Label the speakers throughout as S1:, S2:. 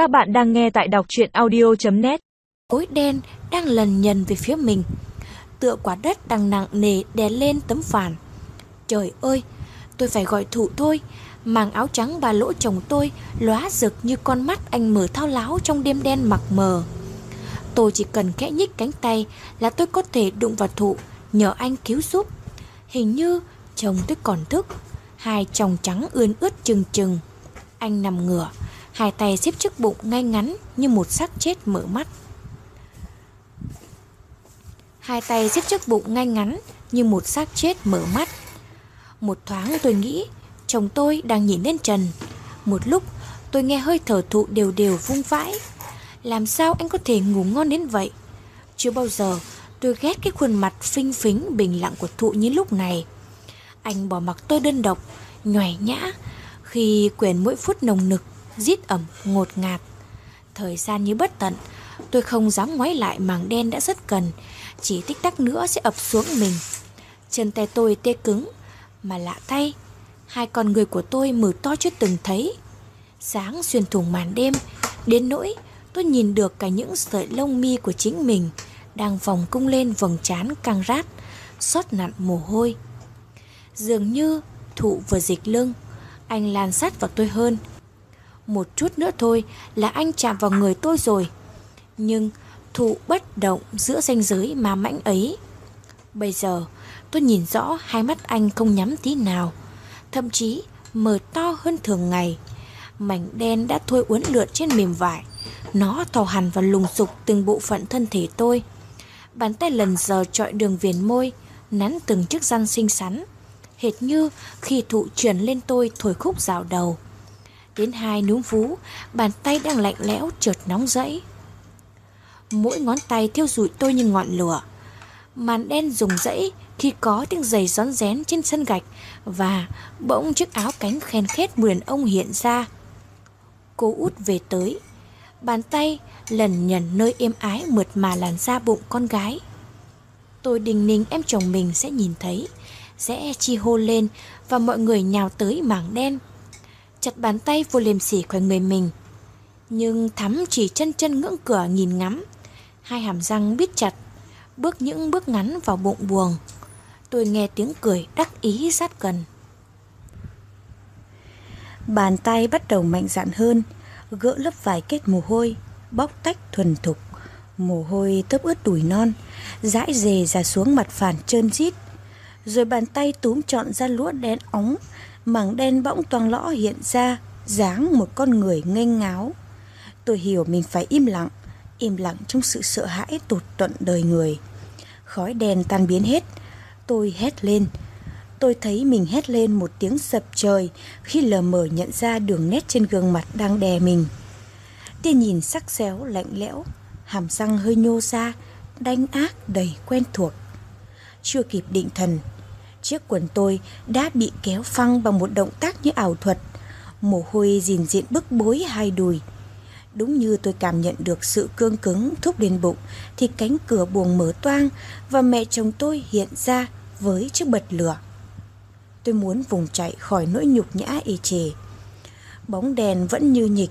S1: Các bạn đang nghe tại đọc chuyện audio.net
S2: Cối đen đang lần nhần về phía mình. Tựa quả đất đang nặng nề đè lên tấm phản. Trời ơi, tôi phải gọi thụ thôi. Màng áo trắng bà lỗ chồng tôi lóa rực như con mắt anh mở thao láo trong đêm đen mặc mờ. Tôi chỉ cần khẽ nhích cánh tay là tôi có thể đụng vào thụ nhờ anh cứu giúp. Hình như chồng tôi còn thức Hai chồng trắng ươn ướt chừng chừng. Anh nằm ngửa Hai tay xếp trước bụng ngay ngắn như một xác chết mở mắt. Hai tay xếp trước bụng ngay ngắn như một xác chết mở mắt. Một thoáng tôi nghĩ chồng tôi đang nhìn lên trần. Một lúc tôi nghe hơi thở thụ đều đều vung vãi. Làm sao anh có thể ngủ ngon đến vậy? Chưa bao giờ tôi ghét cái khuôn mặt phinh phính bình lặng của thụ như lúc này. Anh bỏ mặc tôi đơn độc, nhòe nhã Khi quyền mỗi phút nồng nực, rít ẩm, ngột ngạt. Thời gian như bất tận Tôi không dám ngoái lại màng đen đã rất cần Chỉ tích tắc nữa sẽ ập xuống mình. Chân tay tôi tê cứng Mà lạ tay Hai con người của tôi mở to chưa từng thấy. Sáng xuyên thủng màn đêm Đến nỗi tôi nhìn được cả những sợi lông mi của chính mình Đang vòng cung lên vầng trán căng rát Xót nặn mồ hôi. Dường như thụ vừa dịch lưng Anh lan sát vào tôi hơn. Một chút nữa thôi là anh chạm vào người tôi rồi. Nhưng thụ bất động giữa ranh giới mà mãnh ấy. Bây giờ, tôi nhìn rõ hai mắt anh không nhắm tí nào, Thậm chí mở to hơn thường ngày. Mảnh đen đã thôi uốn lượn trên mềm vải, Nó thò hẳn và lùng sục từng bộ phận thân thể tôi. Bàn tay lần giờ trọi đường viền môi, Nắn từng chiếc răng xinh xắn. Hệt như khi thụ chuyển lên tôi thổi khúc rào đầu. Đến hai núm vú Bàn tay đang lạnh lẽo chợt nóng rẫy Mỗi ngón tay thiêu rụi tôi như ngọn lửa Màn đen rùng rẫy khi có tiếng giày rón rén trên sân gạch và bỗng chiếc áo cánh khen khét mùi đàn ông hiện ra. Cô út về tới, bàn tay lần nhần nơi êm ái mượt mà làn da bụng con gái. Tôi đình ninh em chồng mình sẽ nhìn thấy, sẽ chi hô lên và mọi người nhào tới mảng đen. Chặt bàn tay vô liềm sỉ khỏi người mình. Nhưng thắm chỉ chân chân ngưỡng cửa nhìn ngắm, hai hàm răng biết chặt, bước những bước ngắn vào bụng buồng tôi nghe tiếng cười đắc ý sát gần. Bàn tay bắt đầu mạnh dạn hơn, gỡ lớp vải kết mồ hôi, bóc tách thuần thục. Mồ hôi tấp ướt đùi non, dãi dề ra xuống mặt phản trơn rít. Rồi bàn tay túm trọn ra lúa đen óng, mảng đen bỗng toang lõ hiện ra, dáng một con người nghênh ngáo. Tôi hiểu mình phải im lặng, im lặng trong sự sợ hãi tột tận đời người. Khói đèn tan biến hết, tôi hét lên. Tôi thấy mình hét lên một tiếng sập trời khi lờ mờ nhận ra đường nét trên gương mặt đang đè mình. Tia nhìn sắc xéo lạnh lẽo, hàm răng hơi nhô ra, đanh ác đầy quen thuộc. Chưa kịp định thần, chiếc quần tôi đã bị kéo phăng bằng một động tác như ảo thuật. Mồ hôi dìn diện bức bối hai đùi. Đúng như tôi cảm nhận được sự cương cứng thúc lên bụng thì cánh cửa buồng mở toang và mẹ chồng tôi hiện ra với chiếc bật lửa. Tôi muốn vùng chạy khỏi nỗi nhục nhã ê chề. Bóng đèn vẫn như nhịch,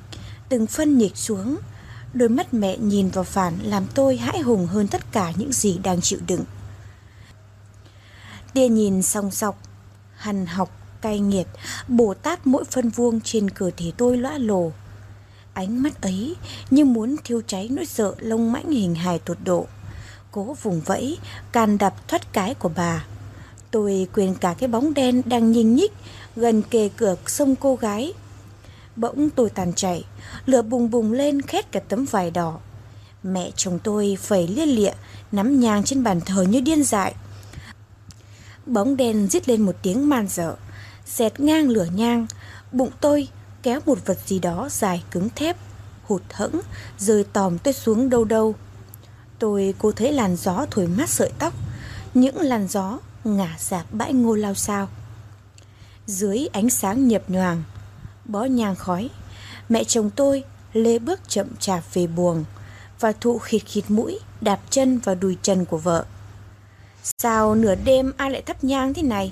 S2: từng phân nhịch xuống. Đôi mắt mẹ nhìn vào phản làm tôi hãi hùng hơn tất cả những gì đang chịu đựng. Tia nhìn song sọc, hằn học, cay nghiệt, bổ tát mỗi phân vuông trên cơ thể tôi lõa lồ. Ánh mắt ấy như muốn thiêu cháy nỗi sợ lông mãnh hình hài tột độ. Cố vùng vẫy, can đập thoát cái của bà. Tôi quên cả cái bóng đen đang nhìn nhích gần kề cửa sông cô gái. Bỗng tôi tàn chạy, lửa bùng bùng lên khét cả tấm vải đỏ. Mẹ chồng tôi phẩy lia lịa, nắm nhang trên bàn thờ như điên dại. Bóng đen rít lên một tiếng man dở, xẹt ngang lửa nhang. Bụng tôi kéo một vật gì đó dài cứng thép, hụt hẫng, rơi tòm tôi xuống đâu đâu. Tôi cô thấy làn gió thổi mát sợi tóc, những làn gió ngả dạp bãi ngô lao sao. Dưới ánh sáng nhập nhoàng, bó nhang khói, mẹ chồng tôi lê bước chậm chạp về buồng và thụ khịt khịt mũi đạp chân vào đùi trần của vợ. Sao nửa đêm ai lại thắp nhang thế này?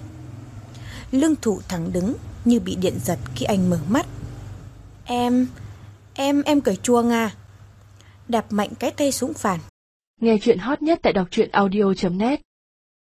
S2: Lưng thủ thẳng đứng như bị điện giật khi anh mở mắt. Em, Em, em cởi chuông à? Đạp mạnh cái tay xuống phản.
S3: Nghe chuyện hot nhất tại đọc truyện audio.net